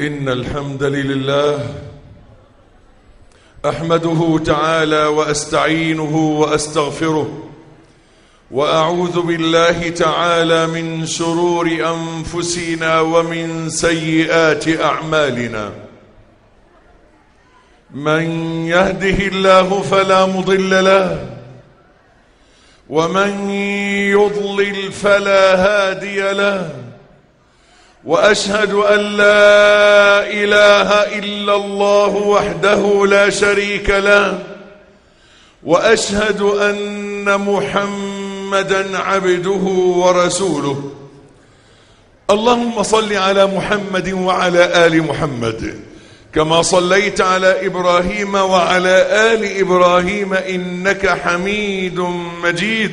إن الحمد لله أحمده تعالى وأستعينه وأستغفره وأعوذ بالله تعالى من شرور أنفسنا ومن سيئات أعمالنا. من يهده الله فلا مضل له ومن يضلل فلا هادي له وأشهد أن لا إله إلا الله وحده لا شريك له وأشهد أن محمدا عبده ورسوله. اللهم صل على محمد وعلى آل محمد كما صليت على إبراهيم وعلى آل إبراهيم إنك حميد مجيد.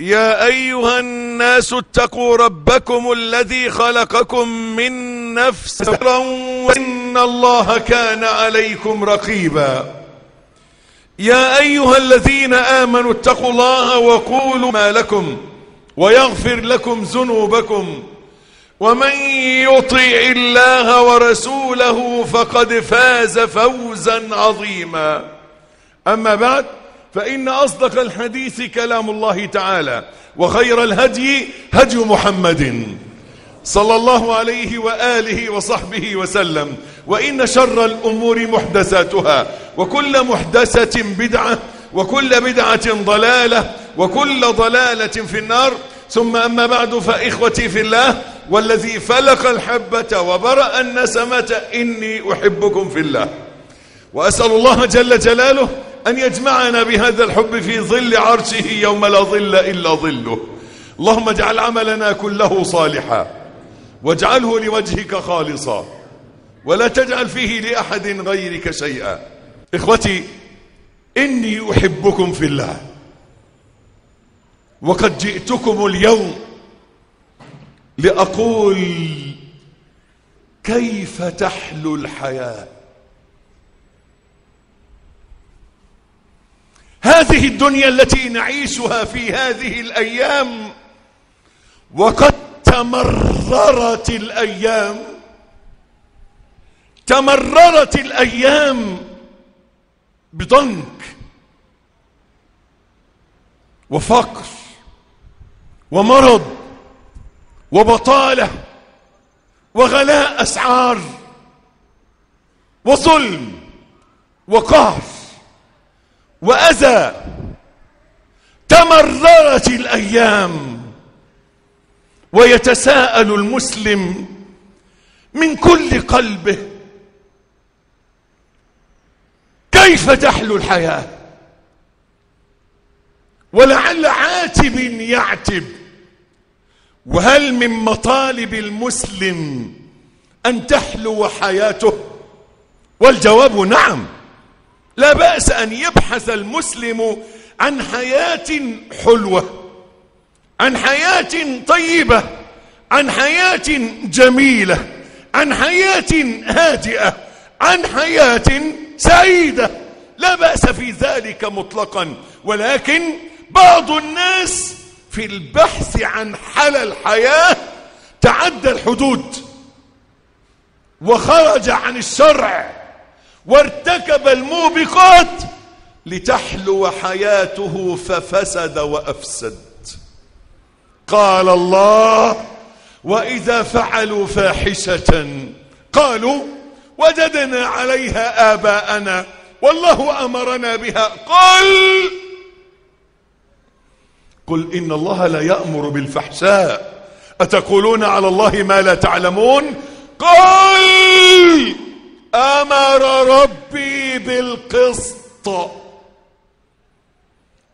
يا أيها الناس اتقوا ربكم الذي خلقكم من نفس وإن الله كان عليكم رقيبا. يا أيها الذين آمنوا اتقوا الله وقولوا ما لكم ويغفر لكم ذنوبكم. ومن يطع الله ورسوله فقد فاز فوزا عظيما. أما بعد فإن أصدق الحديث كلام الله تعالى وخير الهدي هدي محمد صلى الله عليه وآله وصحبه وسلم وإن شر الأمور محدثاتها وكل محدثة بدعة وكل بدعة ضلالة وكل ضلالة في النار. ثم أما بعد فإخوتي في الله والذي فلق الحبة وبرأ النسمة إني أحبكم في الله. وأسأل الله جل جلاله أن يجمعنا بهذا الحب في ظل عرشه يوم لا ظل إلا ظله. اللهم اجعل عملنا كله صالحا. واجعله لوجهك خالصا. ولا تجعل فيه لأحد غيرك شيئا. إخوتي إني أحبكم في الله. وقد جئتكم اليوم لأقول كيف تحلو الحياة. هذه الدنيا التي نعيشها في هذه الأيام. وقد تمررت الأيام. تمررت الأيام بضنك وفقر ومرض وبطالة وغلاء أسعار وظلم وقهر. وأذى. تمررت الأيام ويتساءل المسلم من كل قلبه كيف تحلو الحياة؟ ولعل عاتب يعتب. وهل من مطالب المسلم أن تحلو حياته؟ والجواب نعم. لا بأس أن يبحث المسلم عن حياة حلوة عن حياة طيبة عن حياة جميلة عن حياة هادئة عن حياة سعيدة. لا بأس في ذلك مطلقا. ولكن بعض الناس في البحث عن حل الحياة تعدى الحدود وخرج عن الشرع. وارتكب الموبقات لتحلو حياته ففسد وأفسد. قال الله وإذا فعلوا فاحشة قالوا وجدنا عليها آباءنا والله أمرنا بها. قل قل إن الله لا يأمر بالفحشاء. أتقولون على الله ما لا تعلمون؟ قل أمر ربي بالقسط.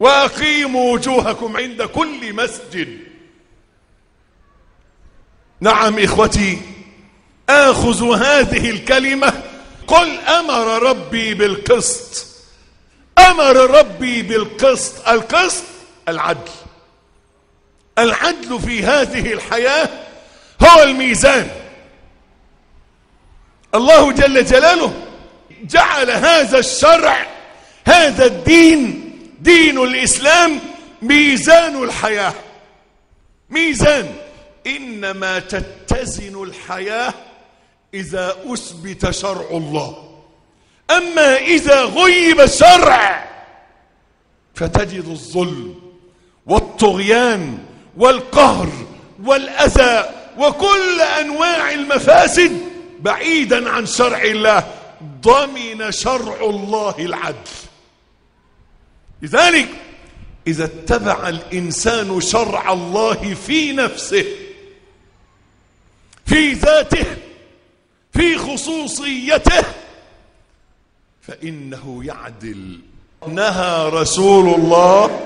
وأقيموا وجوهكم عند كل مسجد. نعم إخوتي آخذ هذه الكلمة. قل أمر ربي بالقسط. أمر ربي بالقسط. القسط العدل. العدل في هذه الحياة هو الميزان. الله جل جلاله جعل هذا الشرع هذا الدين دين الإسلام ميزان الحياة. ميزان. إنما تتزن الحياة إذا أثبت شرع الله. أما إذا غيب الشرع فتجد الظلم والطغيان والقهر والأذى وكل أنواع المفاسد بعيدا عن شرع الله ضمن شرع الله العدل. لذلك إذا اتبع الإنسان شرع الله في نفسه في ذاته في خصوصيته فإنه يعدل. نهى رسول الله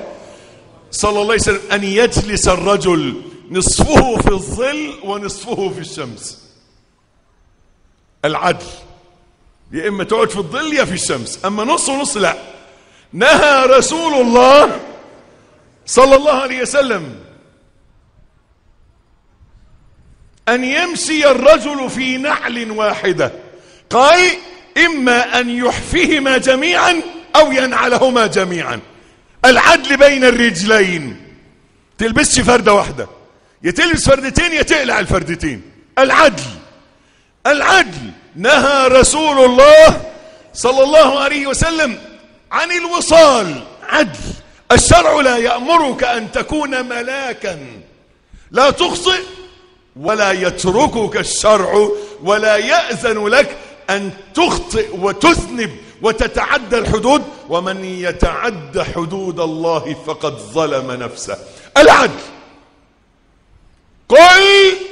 صلى الله عليه وسلم أن يجلس الرجل نصفه في الظل ونصفه في الشمس. العدل. يا إما تقعد في الظل يا في الشمس أما نص ونص لا. نهى رسول الله صلى الله عليه وسلم أن يمشي الرجل في نعل واحدة. قال إما أن يحفهما جميعا أو ينعلهما جميعا. العدل بين الرجلين. تلبسش فردة واحدة. يتلبس فردتين يتقلع الفردتين. العدل. العدل. نهى رسول الله صلى الله عليه وسلم عن الوصال. عدل. الشرع لا يأمرك أن تكون ملاكا. لا تخطئ ولا يتركك الشرع ولا يأذن لك أن تخطئ وتذنب وتتعدى الحدود. ومن يتعدى حدود الله فقد ظلم نفسه. العدل. قل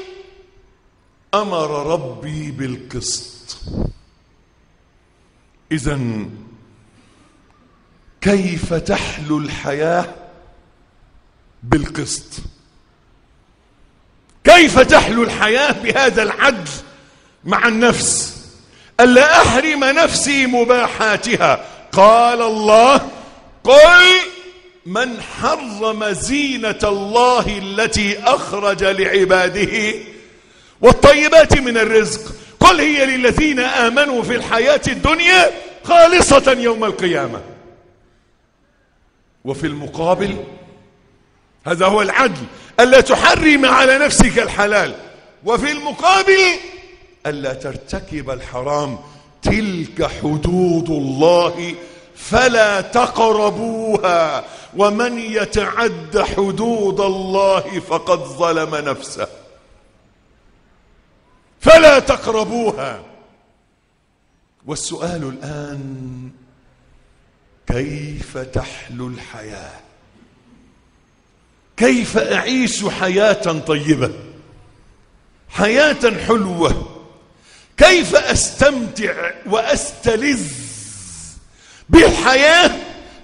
أمر ربي بالقسط. إذا كيف تحلو الحياة بالقسط؟ كيف تحلو الحياة بهذا العدل مع النفس؟ ألا أحرم نفسي مباحاتها؟ قال الله قل من حرم زينة الله التي أخرج لعباده والطيبات من الرزق. قل هي للذين آمنوا في الحياة الدنيا خالصة يوم القيامة. وفي المقابل هذا هو العدل ألا تحرم على نفسك الحلال. وفي المقابل ألا ترتكب الحرام. تلك حدود الله فلا تقربوها. ومن يتعد حدود الله فقد ظلم نفسه. فلا تقربوها. والسؤال الآن كيف تحلو الحياة؟ كيف أعيش حياة طيبة؟ حياة حلوة. كيف أستمتع وأستلذ بالحياة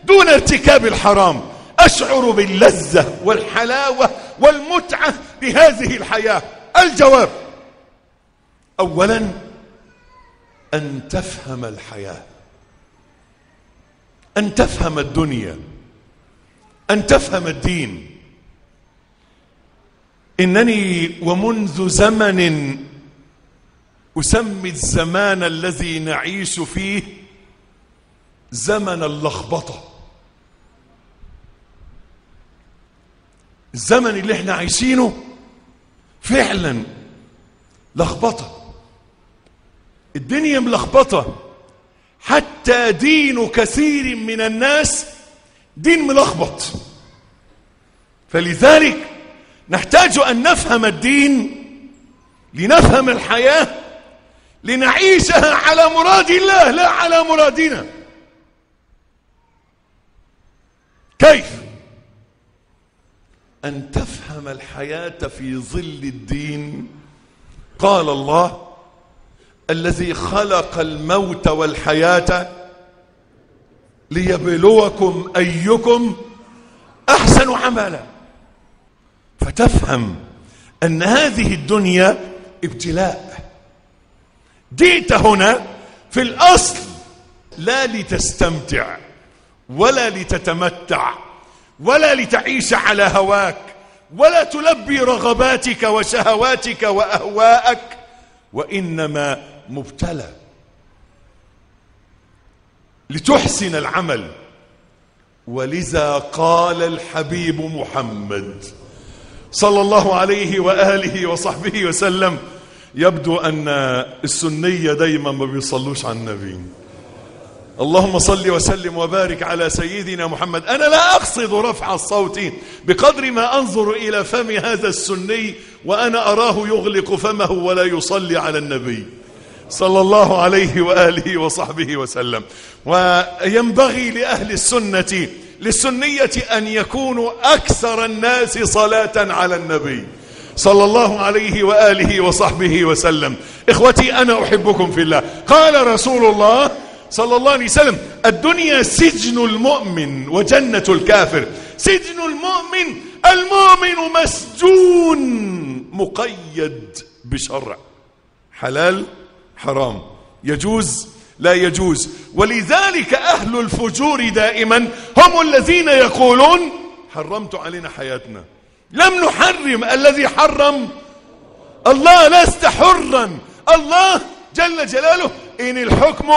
دون ارتكاب الحرام؟ أشعر باللذة والحلاوة والمتعة بهذه الحياة. الجواب أولا أن تفهم الحياة أن تفهم الدنيا أن تفهم الدين. إنني ومنذ زمن أسمي الزمان الذي نعيش فيه زمن اللخبطة. الزمن اللي إحنا عايشينه فعلا لخبطة. الدنيا ملخبطة. حتى دين كثير من الناس دين ملخبط. فلذلك نحتاج أن نفهم الدين لنفهم الحياة لنعيشها على مراد الله لا على مرادنا. كيف؟ أن تفهم الحياة في ظل الدين. قال الله الذي خلق الموت والحياة ليبلوكم أيكم أحسن عملا. فتفهم أن هذه الدنيا ابتلاء. جئت هنا في الأصل لا لتستمتع ولا لتتمتع ولا لتعيش على هواك ولا تلبي رغباتك وشهواتك وأهواءك وإنما مبتلى لتحسن العمل. ولذا قال الحبيب محمد صلى الله عليه وآله وصحبه وسلم يبدو أن السنية دايما ما بيصلوش على النبي. اللهم صل وسلم وبارك على سيدنا محمد. أنا لا أقصد رفع الصوت بقدر ما أنظر إلى فم هذا السني وأنا أراه يغلق فمه ولا يصلي على النبي. صلى الله عليه وآله وصحبه وسلم. وينبغي لأهل السنة للسنية أن يكونوا أكثر الناس صلاة على النبي. صلى الله عليه وآله وصحبه وسلم. إخوتي أنا أحبكم في الله. قال رسول الله صلى الله عليه وسلم الدنيا سجن المؤمن وجنة الكافر. سجن المؤمن المؤمن مسجون مقيد بشرع. حلال؟ حرام. يجوز؟ لا يجوز. ولذلك أهل الفجور دائما هم الذين يقولون حرمت علينا حياتنا. لم نحرم. الذي حرم الله لست حرا. الله جل جلاله. إن الحكم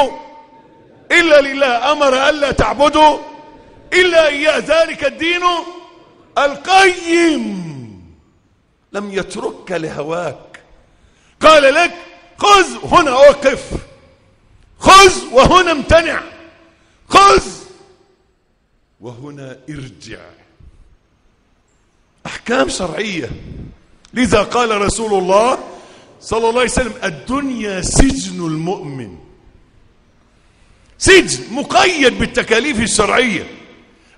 إلا لله. أمر ألا تعبدوا إلا إياه. ذلك الدين القيم. لم يترك لهواك. قال لك خذ هنا وقف. خذ وهنا امتنع. خذ وهنا ارجع. أحكام شرعية. لذا قال رسول الله صلى الله عليه وسلم الدنيا سجن المؤمن. سجن مقيد بالتكاليف الشرعية.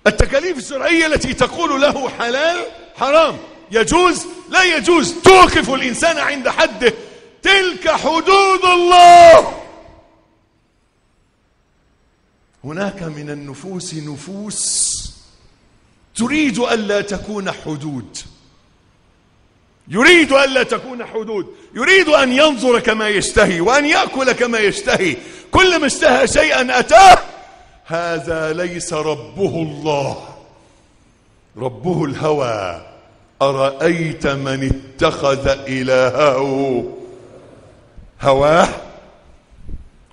التكاليف الشرعية التي تقول له حلال حرام. يجوز؟ لا يجوز. توقف الإنسان عند حده تلك حدود الله. هناك من النفوس نفوس تريد ألا تكون حدود. يريد ألا تكون حدود. يريد أن ينظر كما يشتهي وأن يأكل كما يشتهي. كلما اشتهى شيئا أتاه. هذا ليس ربه الله. ربه الهوى. أرأيت من اتخذ إلهه؟ هواه.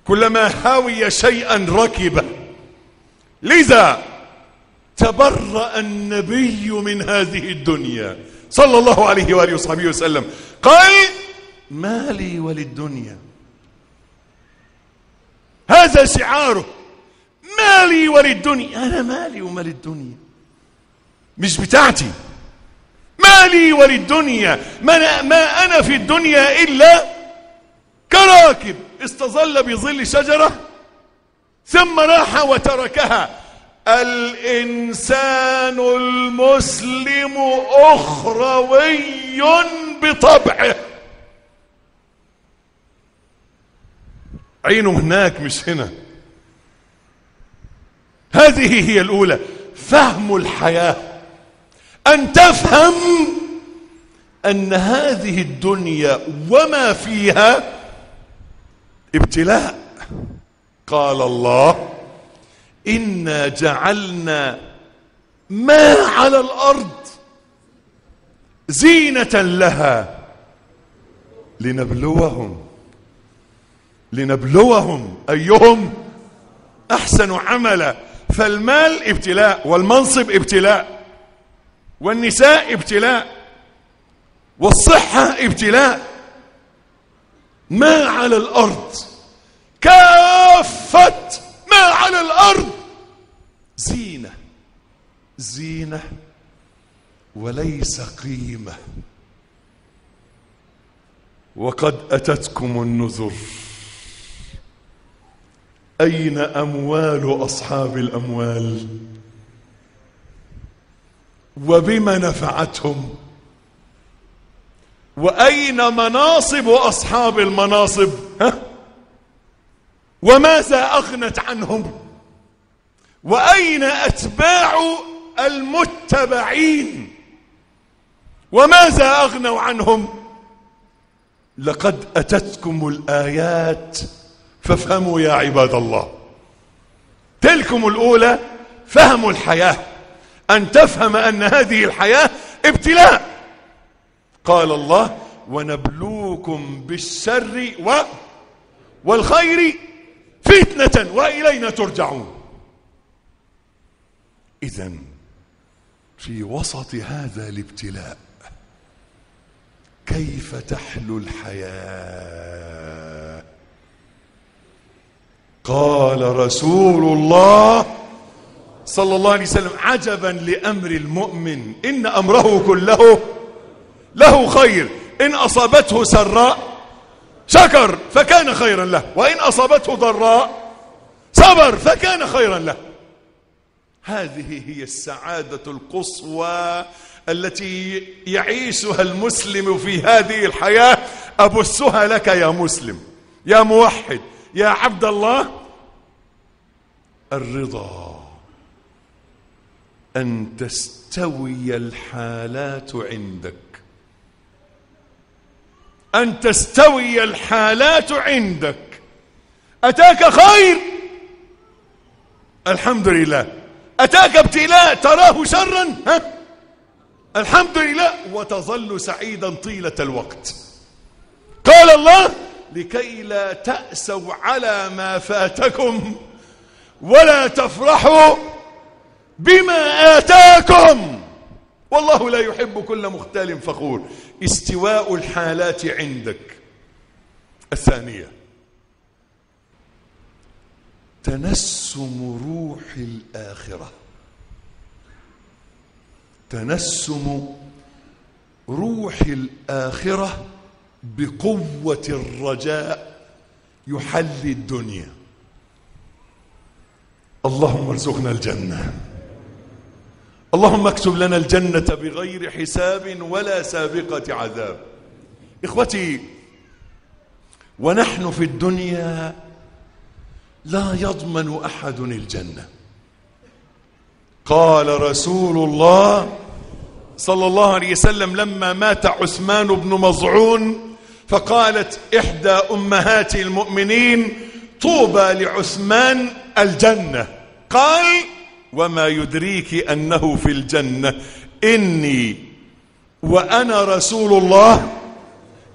كلما هاوي شيئا ركبه لذا تبرأ النبي من هذه الدنيا. صلى الله عليه وآله وصحبه وسلم. قال ما لي وللدنيا. هذا شعاره. ما لي وللدنيا. أنا مالي ومال الدنيا مش بتاعتي. ما لي وللدنيا. ما أنا في الدنيا إلا كراكب استظل بظل شجرة ثم راح وتركها. الإنسان المسلم أخروي بطبعه. عينه هناك مش هنا. هذه هي الأولى فهم الحياة. أن تفهم أن هذه الدنيا وما فيها ابتلاء. قال الله إنا جعلنا ما على الأرض زينة لها لنبلوهم. لنبلوهم أيهم أحسن عملا. فالمال ابتلاء والمنصب ابتلاء والنساء ابتلاء والصحة ابتلاء. ما على الأرض. كافة ما على الأرض. زينة. زينة وليس قيمة. وقد أتتكم النذر. أين أموال أصحاب الأموال؟ وبما نفعتهم؟ وأين مناصب أصحاب المناصب؟ ها؟ وماذا أغنت عنهم؟ وأين أتباع المتبعين؟ وماذا أغنوا عنهم؟ لقد أتتكم الآيات فافهموا يا عباد الله. تلكم الأولى فهم الحياة. أن تفهم أن هذه الحياة ابتلاء. قال الله ونبلوكم بالشر و والخير فتنة وإلينا ترجعون. إذا في وسط هذا الابتلاء كيف تحلو الحياة؟ قال رسول الله صلى الله عليه وسلم عجبا لأمر المؤمن إن أمره كله له خير. إن أصابته سراء شكر فكان خيرا له. وإن أصابته ضراء صبر فكان خيرا له. هذه هي السعادة القصوى التي يعيشها المسلم في هذه الحياة. أبثها لك يا مسلم يا موحد يا عبد الله. الرضا أن تستوي الحالات عندك. أن تستوي الحالات عندك. أتاك خير. الحمد لله. أتاك ابتلاء. تراه شرا. ها؟ الحمد لله. وتظل سعيدا طيلة الوقت. قال الله لكي لا تأسوا على ما فاتكم ولا تفرحوا بما آتاكم. والله لا يحب كل مختال فخور. استواء الحالات عندك. الثانية تنسم روح الآخرة. تنسم روح الآخرة بقوة الرجاء يحل الدنيا. اللهم ارزقنا الجنة. اللهم اكتب لنا الجنة بغير حساب ولا سابقة عذاب. إخوتي ونحن في الدنيا لا يضمن أحد الجنة. قال رسول الله صلى الله عليه وسلم لما مات عثمان بن مظعون فقالت إحدى أمهات المؤمنين طوبى لعثمان الجنة. قال وما يدريك أنه في الجنة. إني وأنا رسول الله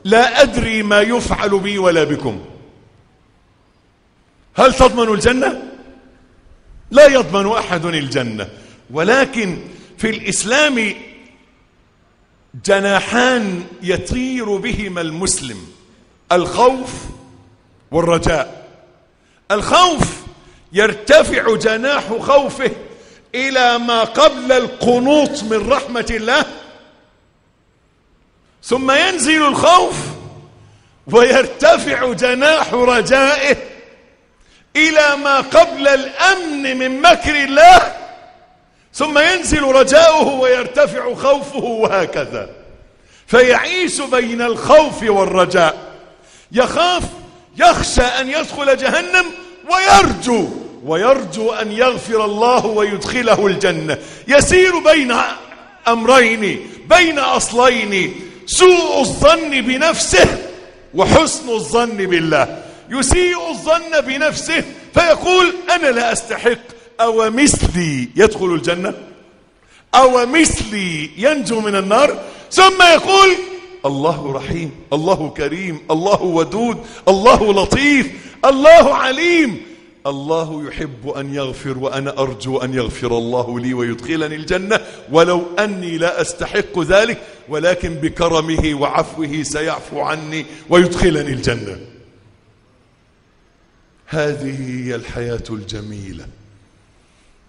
لا أدري ما يفعل بي ولا بكم. هل تضمن الجنة؟ لا يضمن أحد الجنة. ولكن في الإسلام جناحان يطير بهما المسلم الخوف والرجاء. الخوف يرتفع جناح خوفه إلى ما قبل القنوط من رحمة الله. ثم ينزل الخوف ويرتفع جناح رجائه إلى ما قبل الأمن من مكر الله. ثم ينزل رجاؤه ويرتفع خوفه وهكذا. فيعيش بين الخوف والرجاء. يخاف يخشى أن يدخل جهنم ويرجو. ويرجو أن يغفر الله ويدخله الجنة. يسير بين أمرين بين أصلين سوء الظن بنفسه وحسن الظن بالله. يسيء الظن بنفسه فيقول أنا لا أستحق. أو مثلي يدخل الجنة؟ أو مثلي ينجو من النار؟ ثم يقول الله رحيم الله كريم الله ودود الله لطيف الله عليم. الله يحب أن يغفر وأنا أرجو أن يغفر الله لي ويدخلني الجنة ولو أني لا أستحق ذلك ولكن بكرمه وعفوه سيعفو عني ويدخلني الجنة. هذه هي الحياة الجميلة.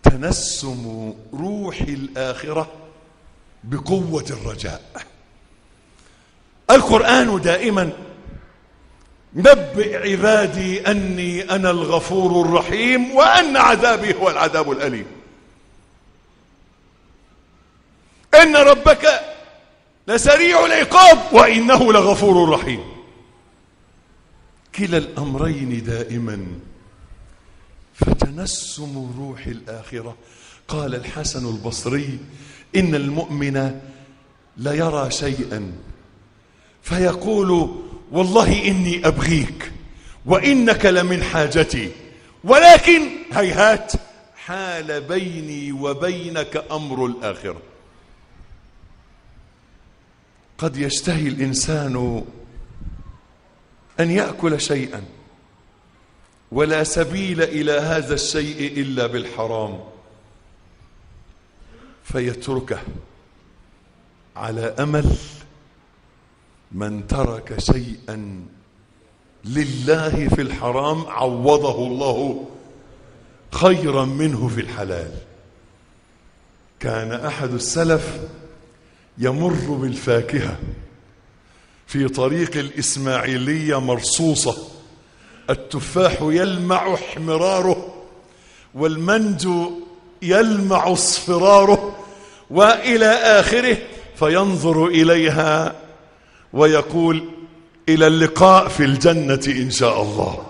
تنسم روح الآخرة بقوة الرجاء. القرآن دائما نبئ عبادي أني أنا الغفور الرحيم وأن عذابي هو العذاب الأليم. إن ربك لسريع العقاب وإنه لغفور رحيم. كلا الأمرين دائما. فتنسم روح الآخرة. قال الحسن البصري إن المؤمن ليرى شيئا. فيقول والله إني أبغيك وإنك لمن حاجتي. ولكن هيهات حال بيني وبينك أمر الآخرة. قد يشتهي الإنسان أن يأكل شيئا ولا سبيل إلى هذا الشيء إلا بالحرام فيتركه على أمل من ترك شيئا لله في الحرام عوضه الله خيرا منه في الحلال. كان أحد السلف يمر بالفاكهة في طريق الإسماعيلية مرصوصة. التفاح يلمع احمراره والمنجو يلمع اصفراره وإلى آخره فينظر إليها ويقول إلى اللقاء في الجنة إن شاء الله.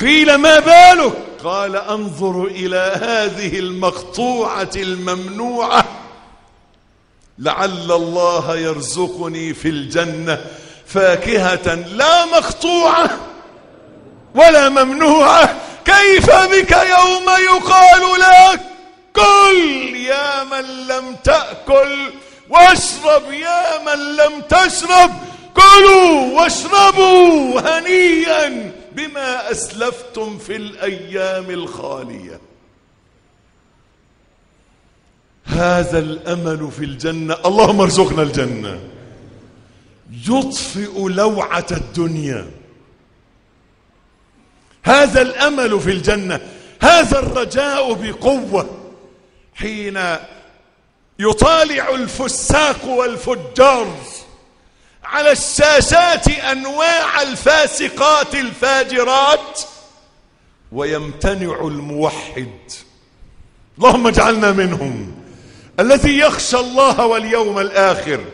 قيل ما بالك؟ قال أنظر إلى هذه المقطوعة الممنوعة. لعل الله يرزقني في الجنة فاكهة لا مقطوعة ولا ممنوعة. كيف بك يوم يقال لك؟ كل يا من لم تأكل. واشرب يا من لم تشرب. كلوا واشربوا هنيئا بما أسلفتم في الأيام الخالية. هذا الأمل في الجنة. اللهم ارزقنا الجنة. يطفئ لوعة الدنيا. هذا الأمل في الجنة. هذا الرجاء بقوة. حين يطالع الفساق والفجار على الشاشات أنواع الفاسقات الفاجرات ويمتنع الموحد. اللهم اجعلنا منهم. الذي يخشى الله واليوم الآخر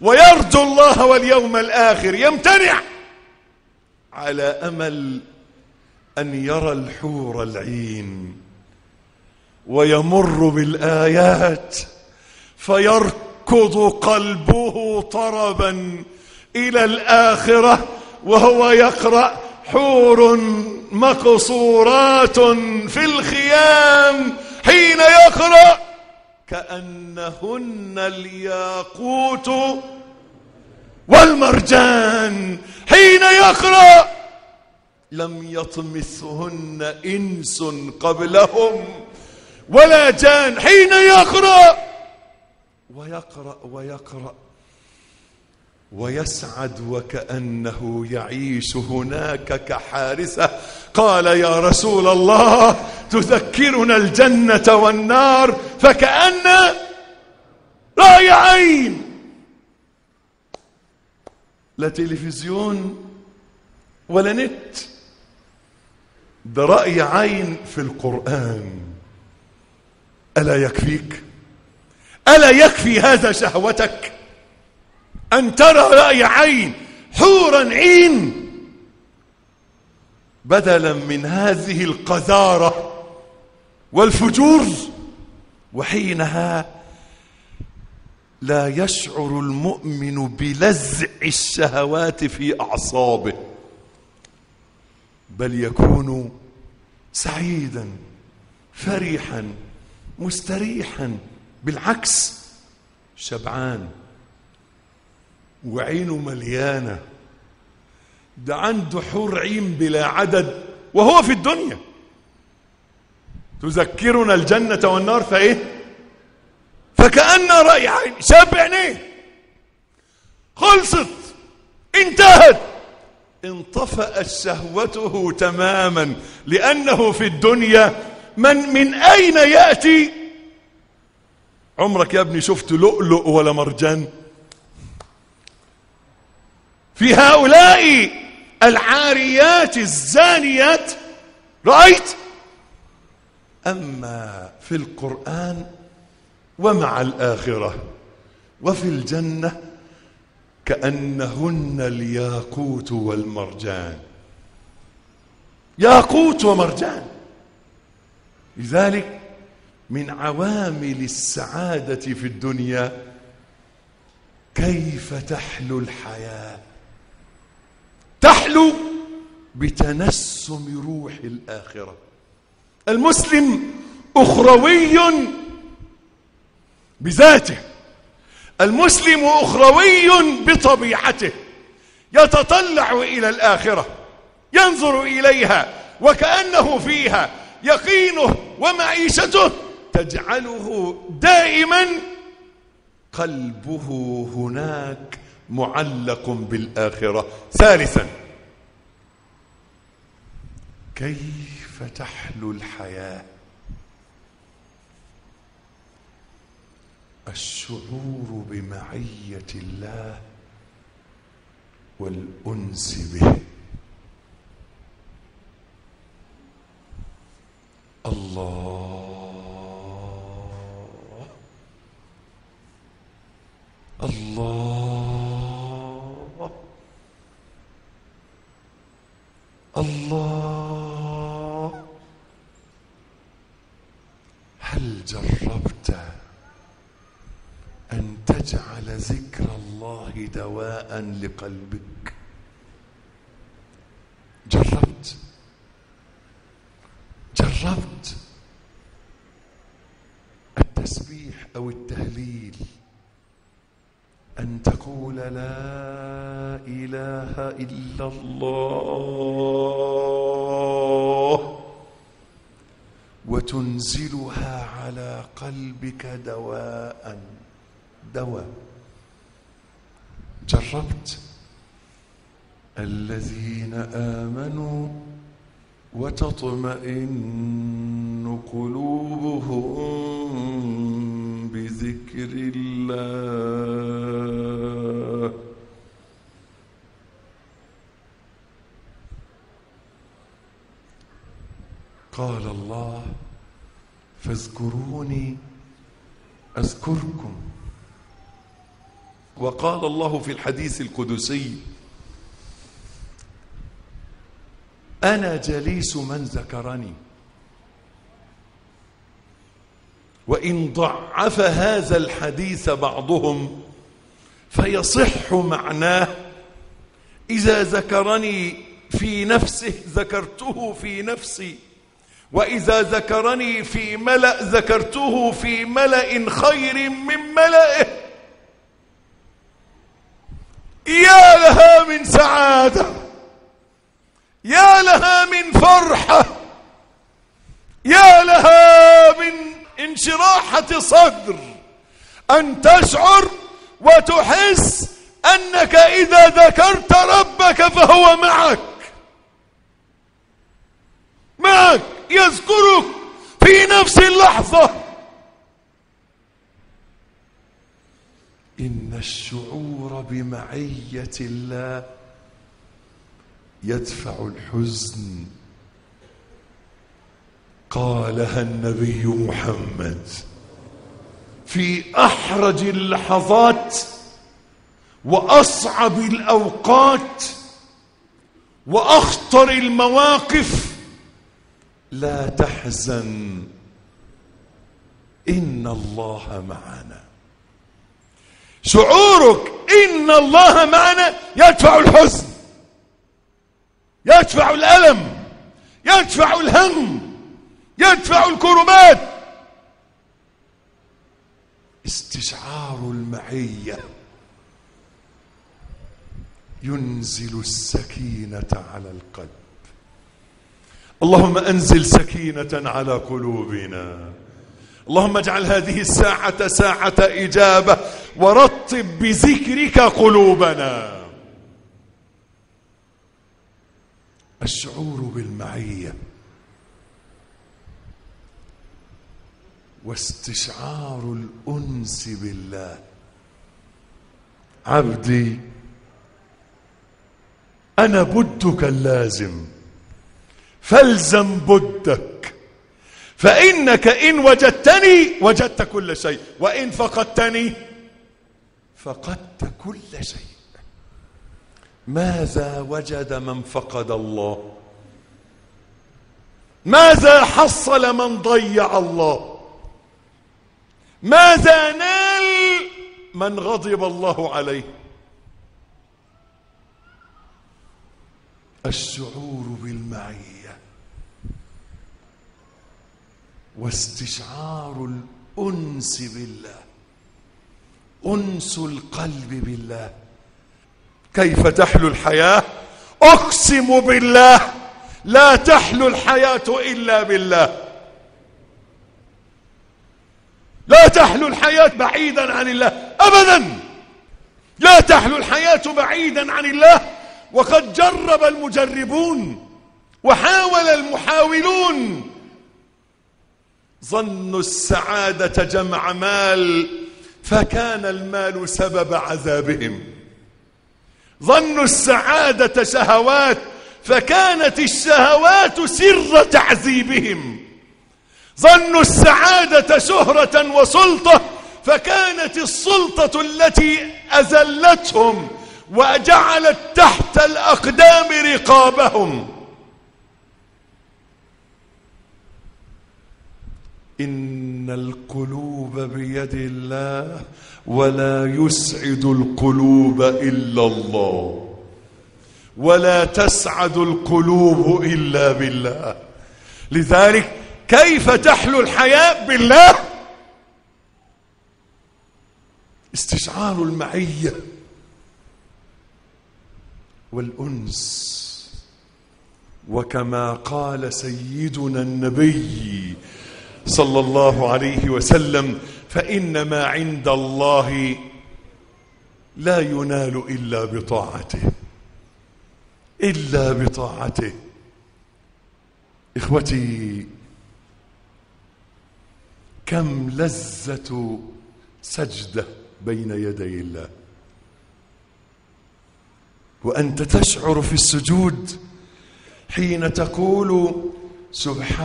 ويرجو الله واليوم الآخر يمتنع على أمل أن يرى الحور العين ويمر بالآيات فيركض قلبه طربا إلى الآخرة وهو يقرأ حور مقصورات في الخيام حين يقرأ كأنهن الياقوت والمرجان حين يقرأ لم يطمثهن إنس قبلهم ولا جان حين يقرأ ويقرأ ويقرأ ويسعد وكأنه يعيش هناك كحارسة. قال يا رسول الله تذكرنا الجنة والنار فكأن رأي عين. لا تلفزيون ولا نت ده رأي عين في القرآن. ألا يكفيك؟ ألا يكفي هذا شهوتك؟ أن ترى رأي عين حورا عين. بدلا من هذه القذارة والفجور وحينها لا يشعر المؤمن بلزع الشهوات في أعصابه بل يكون سعيدا فرحا مستريحا. بالعكس شبعان وعينه مليانة ده عنده حور عين بلا عدد وهو في الدنيا. تذكرنا الجنة والنار فإيه فكأن رأي عين شاب عينيه. خلصت انتهت. انطفأت شهوته تماما لأنه في الدنيا من من أين يأتي؟ عمرك يا ابني شفت لؤلؤ ولا مرجان؟ في هؤلاء العاريات الزانيات رأيت؟ أما في القرآن ومع الآخرة وفي الجنة كأنهن الياقوت والمرجان. ياقوت ومرجان. لذلك من عوامل السعادة في الدنيا كيف تحلو الحياة؟ تحلو بتنسم روح الآخرة. المسلم أخروي بذاته المسلم أخروي بطبيعته. يتطلع إلى الآخرة ينظر إليها وكأنه فيها يقينه ومعيشته. تجعله دائما قلبه هناك معلق بالآخرة. ثالثا كيف تحلو الحياة؟ الشعور بمعية الله والأنس به. الله الله الله هل جربت أن تجعل ذكر الله دواء لقلبك؟ جربت. جربت التسبيح أو التهليل. أن تقول لا إله إلا الله وتنزلها على قلبك دواء. دواء. جربت. الذين آمنوا وتطمئن قلوبهم بذكر الله. قال الله فاذكروني أذكركم. وقال الله في الحديث القدسي أنا جليس من ذكرني. وإن ضعف هذا الحديث بعضهم فيصح معناه. إذا ذكرني في نفسه ذكرته في نفسي. وإذا ذكرني في ملأ ذكرته في ملأ خير من ملئه. يا لها من سعادة. يا لها من فرحة. يا لها من انشراحة صدر أن تشعر وتحس أنك إذا ذكرت ربك فهو معك. معك يذكرك في نفس اللحظة. إن الشعور بمعية الله يدفع الحزن قالها النبي محمد. في أحرج اللحظات وأصعب الأوقات وأخطر المواقف. لا تحزن إن الله معنا. شعورك إن الله معنا يدفع الحزن يدفع الألم يدفع الهم. يدفع الكربات استشعار المعية ينزل السكينة على القلب. اللهم أنزل سكينة على قلوبنا. اللهم اجعل هذه الساعة ساعة إجابة ورطب بذكرك قلوبنا. الشعور بالمعية واستشعار الأنس بالله. عبدي أنا بدك اللازم. فالزم بدك. فإنك إن وجدتني وجدت كل شيء. وإن فقدتني فقدت كل شيء. ماذا وجد من فقد الله؟ ماذا حصل من ضيع الله؟ ماذا نال من غضب الله عليه؟ الشعور بالمعية واستشعار الأنس بالله أنس القلب بالله. كيف تحلو الحياة؟ أقسم بالله لا تحلو الحياة إلا بالله. لا تحلو الحياة بعيدا عن الله. ابدا. لا تحلو الحياة بعيدا عن الله. وقد جرب المجربون وحاول المحاولون. ظنوا السعادة جمع مال فكان المال سبب عذابهم. ظنوا السعادة شهوات فكانت الشهوات سر تعذيبهم. ظنوا السعادة شهرة وسلطة فكانت السلطة التي أذلتهم وجعلت تحت الأقدام رقابهم. إن القلوب بيد الله ولا يسعد القلوب إلا الله ولا تسعد القلوب إلا بالله. لذلك كيف تحلو الحياة بالله؟ استشعار المعية والأنس. وكما قال سيدنا النبي صلى الله عليه وسلم فإن ما عند الله لا ينال إلا بطاعته إلا بطاعته. إخوتي كم لذة سجدة بين يدي الله. وأنت تشعر في السجود حين تقول سبحان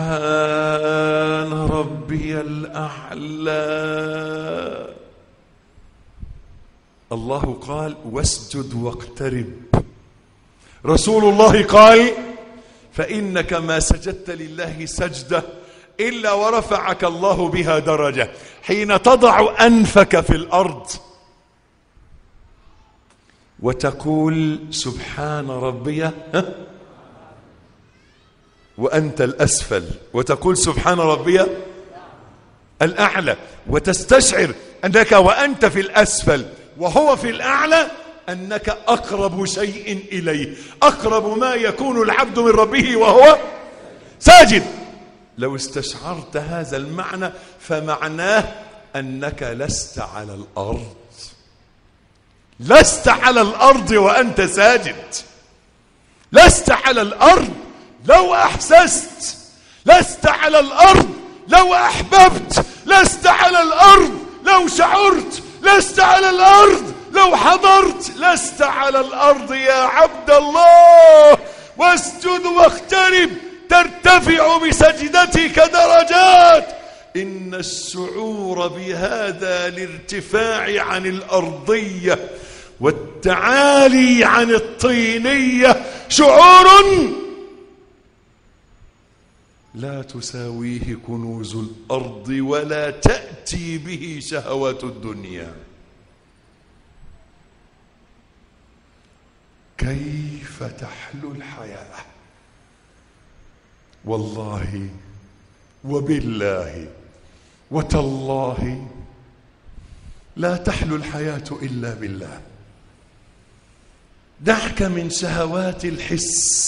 ربي الأعلى. الله قال واسجد واقترب. رسول الله قال فإنك ما سجدت لله سجدة إلا ورفعك الله بها درجة. حين تضع أنفك في الأرض وتقول سبحان ربي وأنت الأسفل. وتقول سبحان ربي الأعلى. وتستشعر أنك وأنت في الأسفل. وهو في الأعلى أنك أقرب شيء إليه. أقرب ما يكون العبد من ربه وهو ساجد. لو استشعرت هذا المعنى فمعناه أنك لست على الأرض. لست على الأرض وأنت ساجد. لست على الأرض لو أحسست. لست على الأرض لو أحببت. لست على الأرض لو شعرت. لست على الأرض لو حضرت. لست على الأرض يا عبد الله. واسجد واقترب. ترتفع بسجدتك درجات. إن الشعور بهذا الارتفاع عن الأرضية والتعالي عن الطينية شعور لا تساويه كنوز الأرض ولا تأتي به شهوات الدنيا. كيف تحلو الحياة؟ والله وبالله وتالله لا تحلو الحياة إلا بالله. دعك من شهوات الحس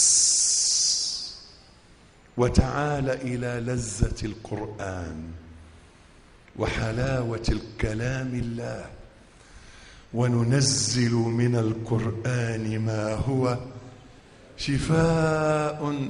وتعال إلى لذة القرآن وحلاوة الكلام الله وننزل من القرآن ما هو شفاء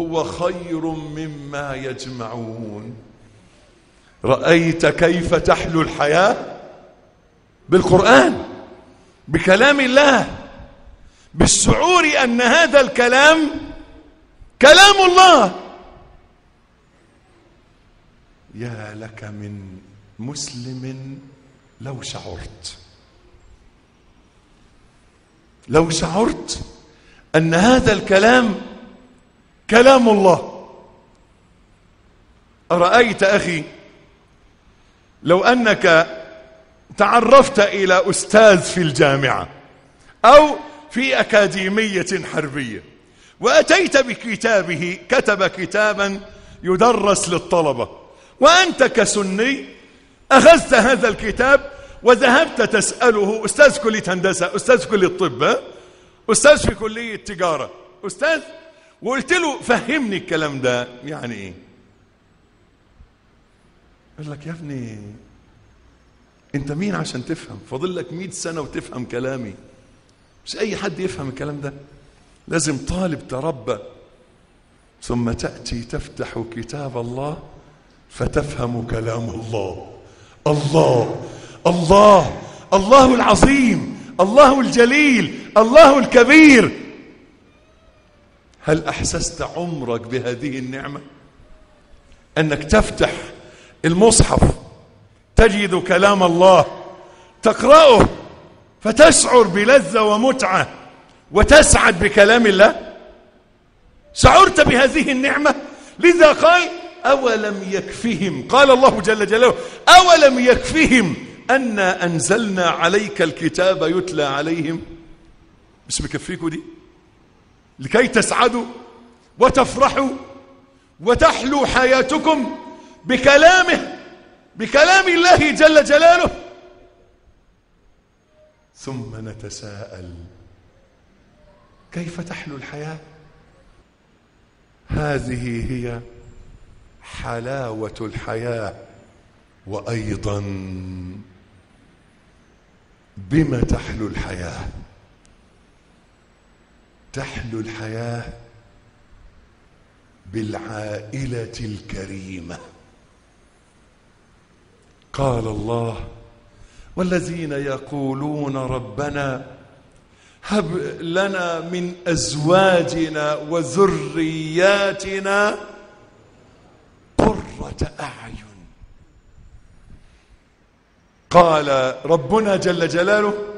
هو خير مما يجمعون. رأيت كيف تحلو الحياة؟ بالقرآن بكلام الله بالشعور أن هذا الكلام كلام الله. يا لك من مسلم لو شعرت. لو شعرت أن هذا الكلام كلام الله. أرأيت أخي لو أنك تعرفت إلى أستاذ في الجامعة أو في أكاديمية حربية وأتيت بكتابه كتب كتابا يدرس للطلبة وأنت كسني أخذت هذا الكتاب وذهبت تسأله أستاذ كلية هندسة أستاذ كلية طب أستاذ في كلية تجارة أستاذ وقلت له فهمني الكلام ده يعني إيه؟ يقول لك يا ابني أنت مين عشان تفهم؟ فاضل لك 100 سنة وتفهم كلامي. مش أي حد يفهم الكلام ده. لازم طالب تربى. ثم تأتي تفتح كتاب الله فتفهم كلام الله. الله الله الله العظيم الله الجليل الله الكبير. هل أحسست عمرك بهذه النعمة؟ أنك تفتح المصحف تجد كلام الله تقرأه فتشعر بلذة ومتعة وتسعد بكلام الله؟ شعرت بهذه النعمة؟ لذا قال أولم يكفهم؟ قال الله جل جلاله أولم يكفهم أنا أنزلنا عليك الكتاب يتلى عليهم؟ مش مكفيكوا دي؟ لكي تسعدوا وتفرحوا وتحلو حياتكم بكلامه بكلام الله جل جلاله. ثم نتساءل كيف تحلو الحياة؟ هذه هي حلاوة الحياة. وأيضا بما تحلو الحياة؟ تحلو الحياة بالعائلة الكريمة. قال الله والذين يقولون ربنا هب لنا من أزواجنا وذرياتنا قرة أعين. قال ربنا جل جلاله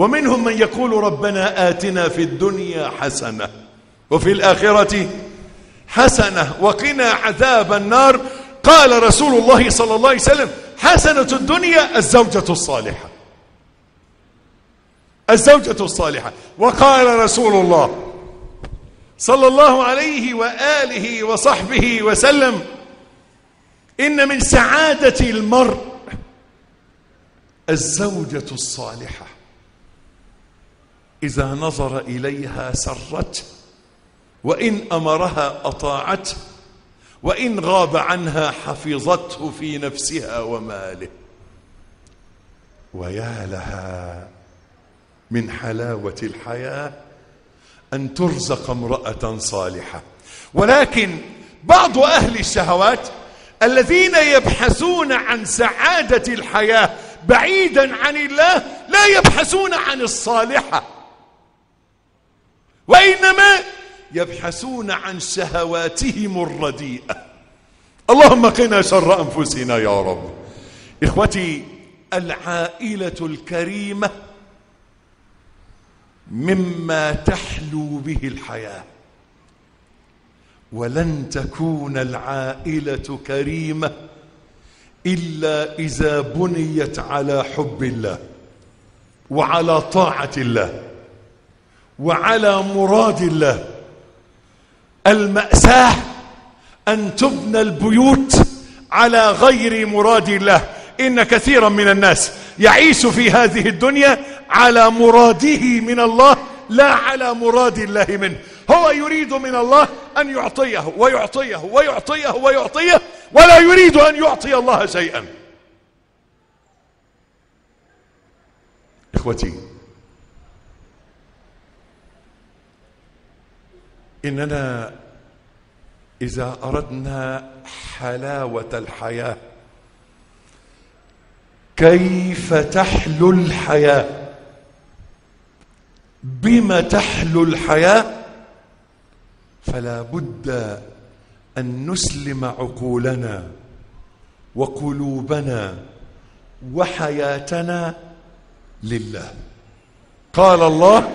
ومنهم من يقول ربنا آتنا في الدنيا حسنة وفي الآخرة حسنة وقنا عذاب النار. قال رسول الله صلى الله عليه وسلم حسنة الدنيا الزوجة الصالحة. الزوجة الصالحة. وقال رسول الله صلى الله عليه وآله وصحبه وسلم إن من سعادة المرء الزوجة الصالحة. إذا نظر إليها سرته وإن أمرها أطاعته وإن غاب عنها حفظته في نفسها وماله. ويا لها من حلاوة الحياة أن ترزق امرأة صالحة. ولكن بعض أهل الشهوات الذين يبحثون عن سعادة الحياة بعيدا عن الله لا يبحثون عن الصالحة. وإنما يبحثون عن شهواتهم الرديئة. اللهم قنا شر أنفسنا يا رب. إخوتي العائلة الكريمة مما تحلو به الحياة. ولن تكون العائلة كريمة إلا إذا بنيت على حب الله وعلى طاعة الله. وعلى مراد الله. المأساة أن تبنى البيوت على غير مراد الله. إن كثيرا من الناس يعيش في هذه الدنيا على مراده من الله لا على مراد الله منه. هو يريد من الله أن يعطيه ويعطيه ويعطيه ويعطيه ولا يريد أن يعطي الله شيئا. إخوتي إننا إذا أردنا حلاوة الحياة كيف تحلو الحياة؟ بما تحلو الحياة فلا بد أن نسلم عقولنا وقلوبنا وحياتنا لله. قال الله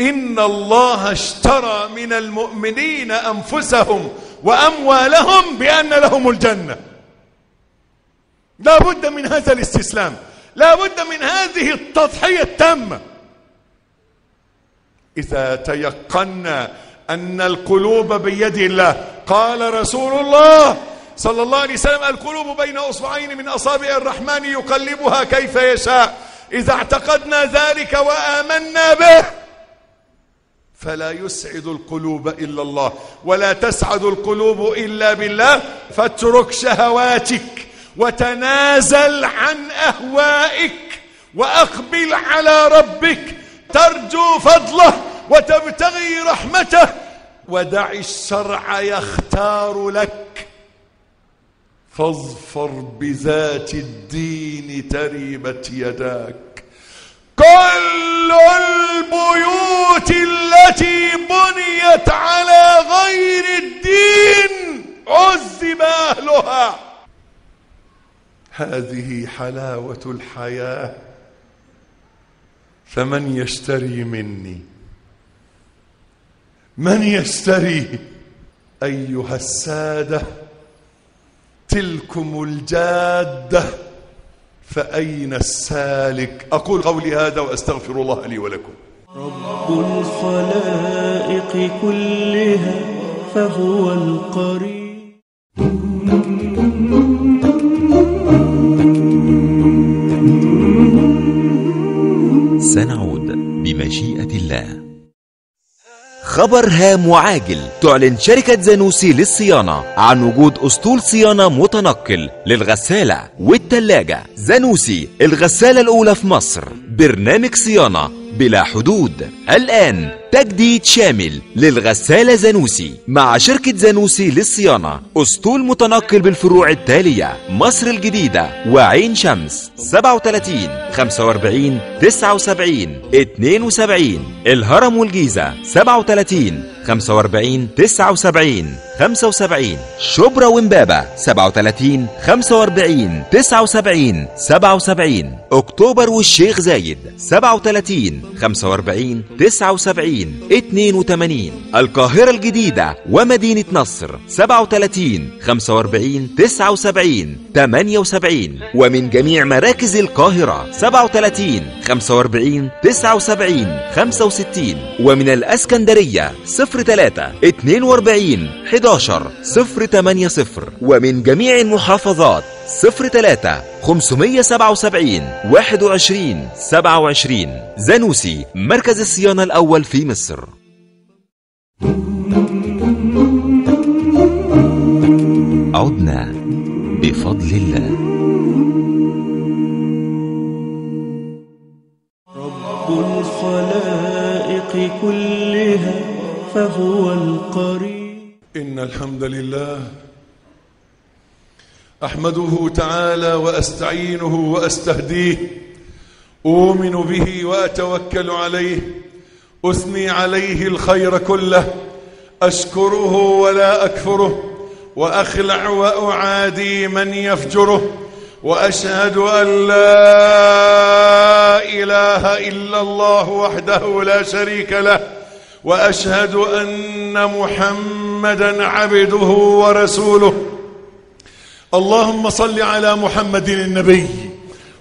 إن الله اشترى من المؤمنين أنفسهم وأموالهم بأن لهم الجنة. لا بد من هذا الاستسلام. لا بد من هذه التضحية التامة. إذا تيقنا أن القلوب بيد الله قال رسول الله صلى الله عليه وسلم القلوب بين أصبعين من أصابع الرحمن يقلبها كيف يشاء. إذا اعتقدنا ذلك وآمنا به فلا يسعد القلوب إلا الله ولا تسعد القلوب إلا بالله فاترك شهواتك وتنازل عن أهوائك وأقبل على ربك ترجو فضله وتبتغي رحمته ودع الشرع يختار لك. فاظفر بذات الدين تربت يداك. كل البيوت التي بنيت على غير الدين عذب أهلها. هذه حلاوة الحياة. فمن يشتري مني؟ من يشتري؟ أيها السادة تلكم الجادة. فأين السالك؟ أقول قولي هذا وأستغفر الله لي ولكم. رب الخلائق كلها فهو القريب. سنعود بمشيئة الله. خبر هام وعاجل تعلن شركة زانوسي للصيانة عن وجود أسطول صيانة متنقل للغسالة والتلاجة. زانوسي الغسالة الأولى في مصر. برنامج صيانة بلا حدود. الآن تجديد شامل للغسالة زانوسي مع شركة زانوسي للصيانة أسطول متنقل بالفروع التالية مصر الجديدة وعين شمس 37 45 79 72 الهرم والجيزة 37 45 79 75 شبرا ومبابة 37 45 79 77 أكتوبر والشيخ زايد 37 45 79 82 القاهرة الجديدة ومدينة نصر 37 45 79 78 ومن جميع مراكز القاهرة 37 45 79 65 ومن الأسكندرية 03 42 11 080 ومن جميع المحافظات 03 577 21 27 زانوسي مركز الصيانة الأول في مصر. عدنا بفضل الله. رب الخلائق كلها فهو القريب. إن الحمد لله أحمده تعالى وأستعينه وأستهديه أؤمن به وأتوكل عليه أثني عليه الخير كله أشكره ولا أكفره وأخلع وأعادي من يفجره وأشهد أن لا إله إلا الله وحده لا شريك له وأشهد أن محمدا عبده ورسوله. اللهم صل على محمد النبي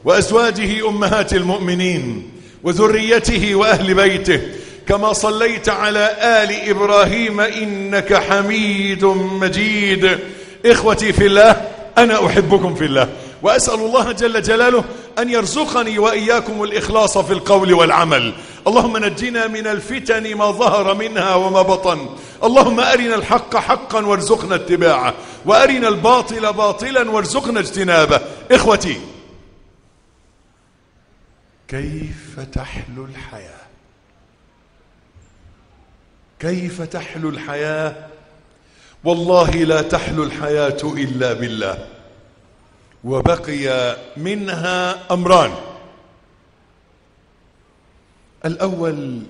وأزواجه أمهات المؤمنين وذريته وأهل بيته كما صليت على آل إبراهيم إنك حميد مجيد. إخوتي في الله أنا أحبكم في الله وأسأل الله جل جلاله أن يرزقني وإياكم الإخلاص في القول والعمل. اللهم نجنا من الفتن ما ظهر منها وما بطن. اللهم أرنا الحق حقا وارزقنا اتباعه. وأرنا الباطل باطلا وارزقنا اجتنابه. إخوتي كيف تحلو الحياة؟ كيف تحلو الحياة؟ والله لا تحلو الحياة إلا بالله. وبقي منها أمران. الأول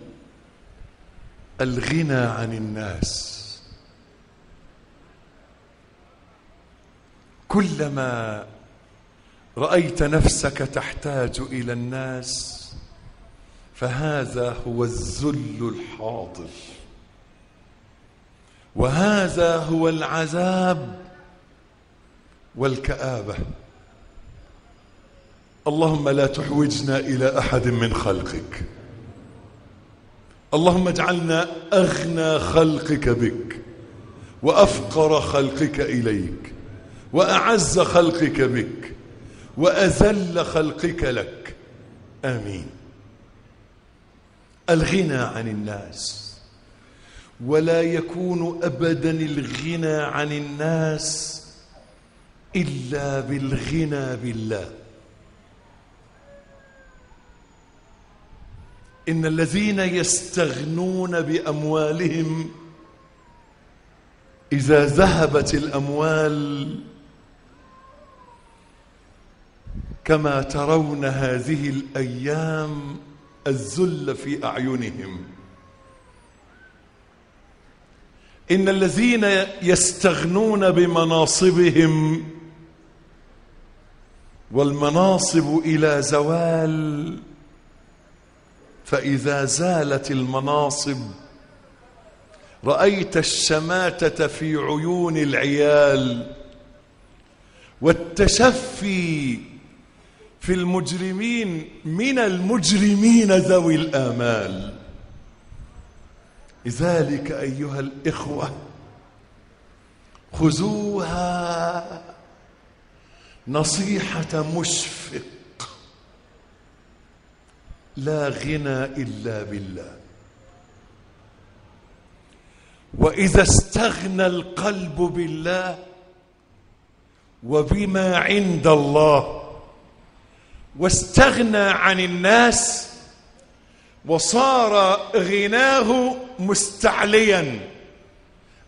الغنى عن الناس. كلما رأيت نفسك تحتاج إلى الناس فهذا هو الذل الحاضر. وهذا هو العذاب والكآبة. اللهم لا تحوجنا إلى أحد من خلقك. اللهم اجعلنا أغنى خلقك بك وأفقر خلقك إليك وأعز خلقك بك وأذل خلقك لك. آمين. الغنى عن الناس ولا يكون أبدا الغنى عن الناس إلا بالغنى بالله. إن الذين يستغنون بأموالهم إذا ذهبت الأموال كما ترون هذه الأيام الذل في أعينهم. إن الذين يستغنون بمناصبهم والمناصب إلى زوال فإذا زالت المناصب رأيت الشماتة في عيون العيال والتشفي في المجرمين من المجرمين ذوي الآمال. لذلك أيها الإخوة خذوها نصيحة مشفق. لا غنى إلا بالله. وإذا استغنى القلب بالله وبما عند الله واستغنى عن الناس وصار غناه مستعليا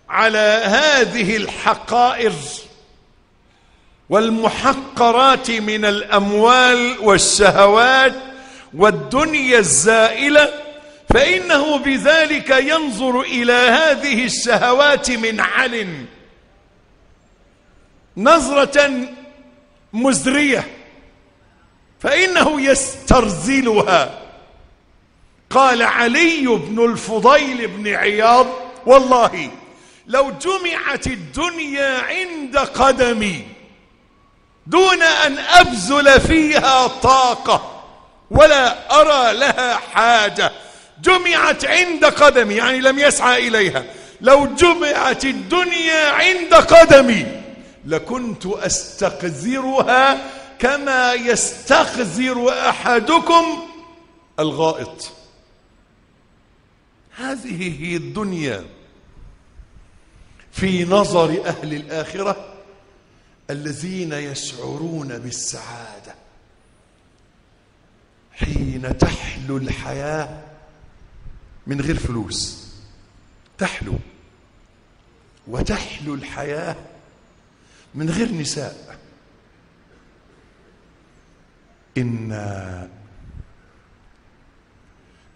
على هذه الحقائر والمحقرات من الأموال والشهوات والدنيا الزائلة فإنه بذلك ينظر إلى هذه الشهوات من عل نظرة مزرية فإنه يسترزلها. قال علي بن الفضيل بن عياض والله لو جمعت الدنيا عند قدمي دون أن أبذل فيها طاقة. ولا أرى لها حاجة. جمعت عند قدمي يعني لم يسعى إليها. لو جمعت الدنيا عند قدمي لكنت أستقذرها كما يستقذر أحدكم الغائط. هذه هي الدنيا. في نظر أهل الآخرة الذين يشعرون بالسعادة. حين تحلو الحياة من غير فلوس. تحلو. وتحلو الحياة من غير نساء. إن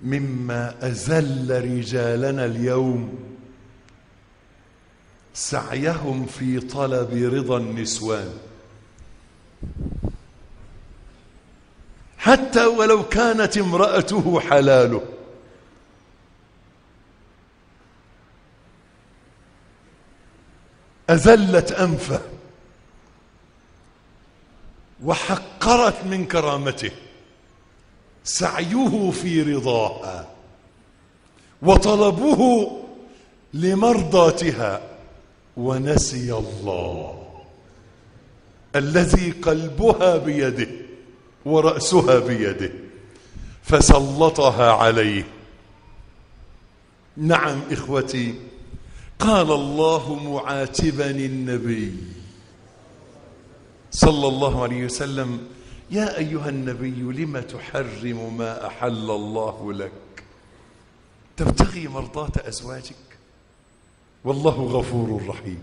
مما أذل رجالنا اليوم سعيهم في طلب رضا النسوان. حتى ولو كانت امرأته حلاله. أذلت أنفه وحقرت من كرامته. سعيه في رضاها وطلبه لمرضاتها. ونسي الله الذي قلبها بيده. ورأسها بيده فسلطها عليه. نعم إخوتي قال الله معاتبا النبي صلى الله عليه وسلم يا أيها النبي لم تحرم ما أحل الله لك؟ تبتغي مرضاة أزواجك؟ والله غفور رحيم.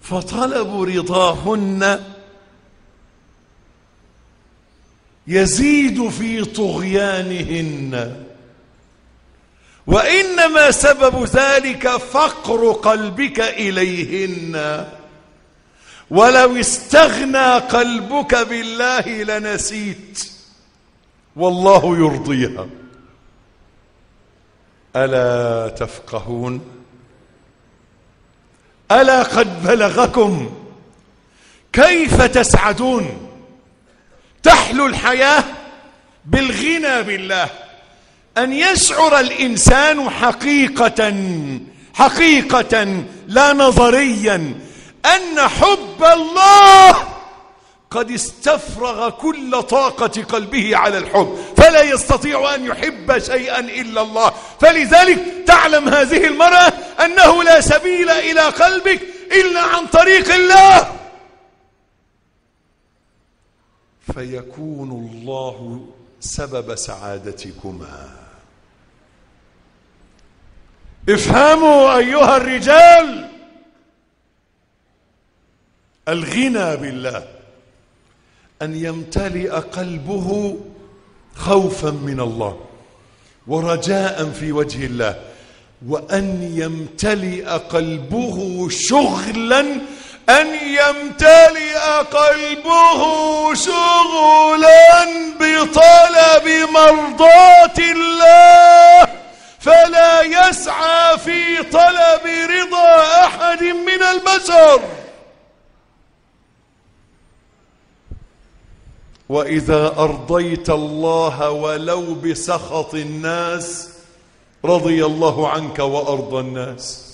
فطلب رضاهن يزيد في طغيانهن. وإنما سبب ذلك فقر قلبك إليهن. ولو استغنى قلبك بالله لنسيت. والله يرضيها. ألا تفقهون؟ ألا قد بلغكم؟ كيف تسعدون؟ تحلو الحياة بالغنى بالله. أن يشعر الإنسان حقيقة حقيقة لا نظريا أن حب الله قد استفرغ كل طاقة قلبه على الحب. فلا يستطيع أن يحب شيئا إلا الله. فلذلك تعلم هذه المرأة أنه لا سبيل إلى قلبك إلا عن طريق الله. فيكون الله سبب سعادتكما. افهموا أيها الرجال الغنى بالله أن يمتلئ قلبه خوفا من الله ورجاء في وجه الله وأن يمتلئ قلبه شغلا أن يمتلئ قلبه شغلا بطلب مرضاة الله فلا يسعى في طلب رضا أحد من البشر. وإذا أرضيت الله ولو بسخط الناس رضي الله عنك وأرضى الناس.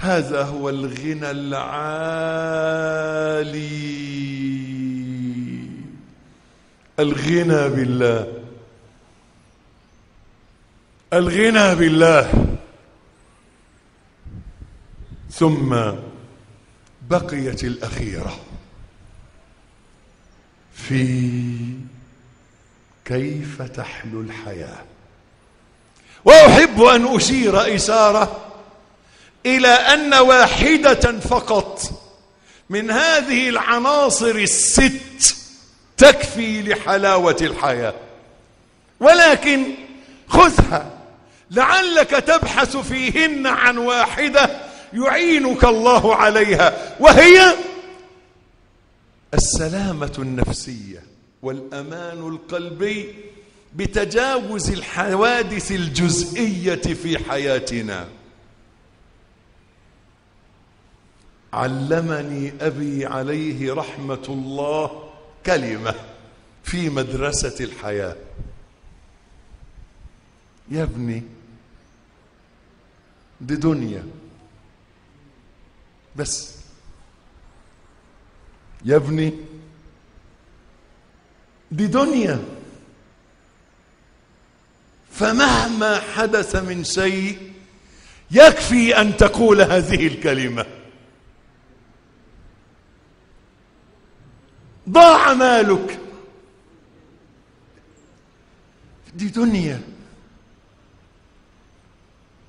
هذا هو الغنى العالي. الغنى بالله. الغنى بالله. ثم بقيت الأخيرة. في كيف تحلو الحياة؟ وأحب أن أشير إشارة إلى أن واحدة فقط من هذه العناصر الست تكفي لحلاوة الحياة. ولكن خذها لعلك تبحث فيهن عن واحدة يعينك الله عليها وهي السلامة النفسية والأمان القلبي بتجاوز الحوادث الجزئية في حياتنا. علمني أبي عليه رحمة الله كلمة في مدرسة الحياة. يا ابني دي دنيا. بس. يا ابني دي دنيا. فمهما حدث من شيء يكفي أن تقول هذه الكلمة. ضاع مالك. دي دنيا.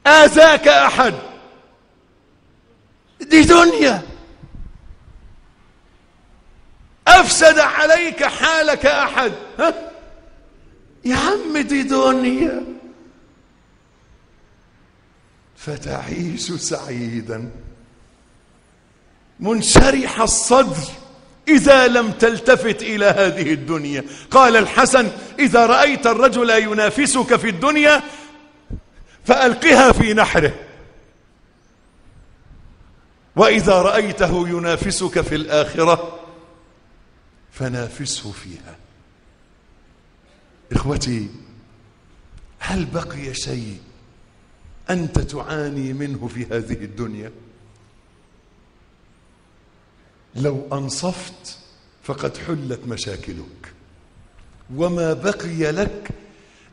آذاك أحد. دي دنيا. أفسد عليك حالك أحد. ها؟ يا عم دي دنيا. فتعيش سعيدا. منشرح الصدر. إذا لم تلتفت إلى هذه الدنيا. قال الحسن إذا رأيت الرجل ينافسك في الدنيا فألقها في نحره. وإذا رأيته ينافسك في الآخرة فنافسه فيها. إخوتي هل بقي شيء أنت تعاني منه في هذه الدنيا؟ لو أنصفت فقد حلت مشاكلك وما بقي لك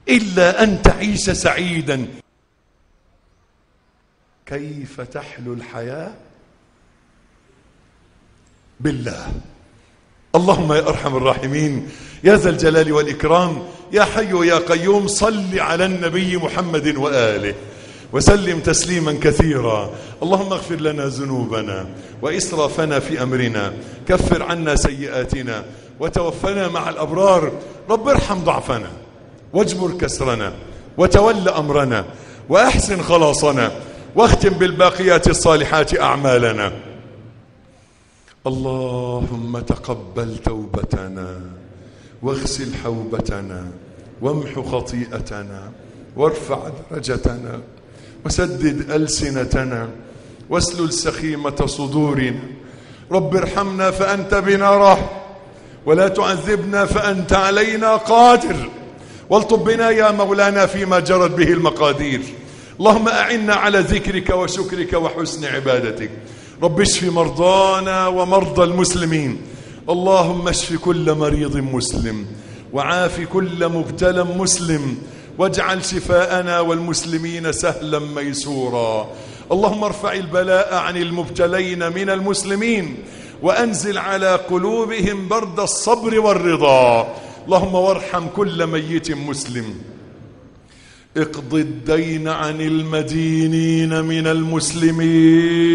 إلا أن تعيش سعيدا. كيف تحلو الحياة؟ بالله. اللهم يا أرحم الراحمين يا ذا الجلال والإكرام يا حي يا قيوم صل على النبي محمد وآله. وسلم تسليما كثيرا. اللهم اغفر لنا ذنوبنا وإسرافنا في أمرنا. كفر عنا سيئاتنا وتوفنا مع الأبرار. رب ارحم ضعفنا واجبر كسرنا وتول أمرنا وأحسن خلاصنا واختم بالباقيات الصالحات أعمالنا. اللهم تقبل توبتنا واغسل حوبتنا وامح خطيئتنا وارفع درجتنا. وسدد ألسنتنا واسلل سخيمة صدورنا. رب ارحمنا فأنت بنا راح ولا تعذبنا فأنت علينا قادر. والطب بنا يا مولانا فيما جرت به المقادير. اللهم أعنا على ذكرك وشكرك وحسن عبادتك. رب اشف مرضانا ومرضى المسلمين. اللهم اشف كل مريض مسلم وعاف كل مبتلى مسلم. واجعل شفاءنا والمسلمين سهلا ميسورا. اللهم ارفع البلاء عن المبتلين من المسلمين وأنزل على قلوبهم برد الصبر والرضا. اللهم وارحم كل ميت مسلم. اقض الدين عن المدينين من المسلمين.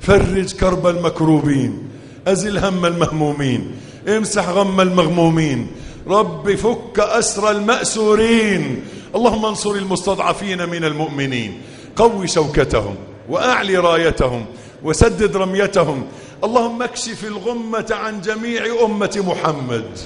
فرج كرب المكروبين. أزل هم المهمومين. امسح غم المغمومين. رب فك أسر المأسورين. اللهم انصر المستضعفين من المؤمنين. قوي شوكتهم وأعلي رايتهم وسدد رميتهم. اللهم اكشف الغمة عن جميع أمة محمد.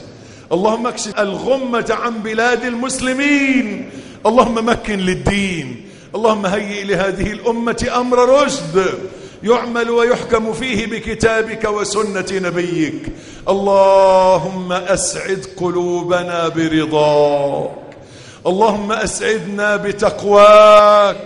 اللهم اكشف الغمة عن بلاد المسلمين. اللهم مكن للدين. اللهم هيئ لهذه الأمة أمر رشد. يعمل ويحكم فيه بكتابك وسنة نبيك. اللهم أسعد قلوبنا برضاك. اللهم أسعدنا بتقواك.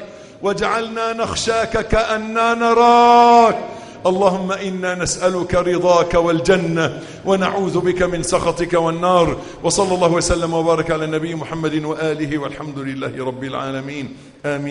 واجعلنا نخشاك كأننا نراك. اللهم إنا نسألك رضاك والجنة ونعوذ بك من سخطك والنار. وصلى الله وسلم وبارك على النبي محمد وآله والحمد لله رب العالمين. آمين.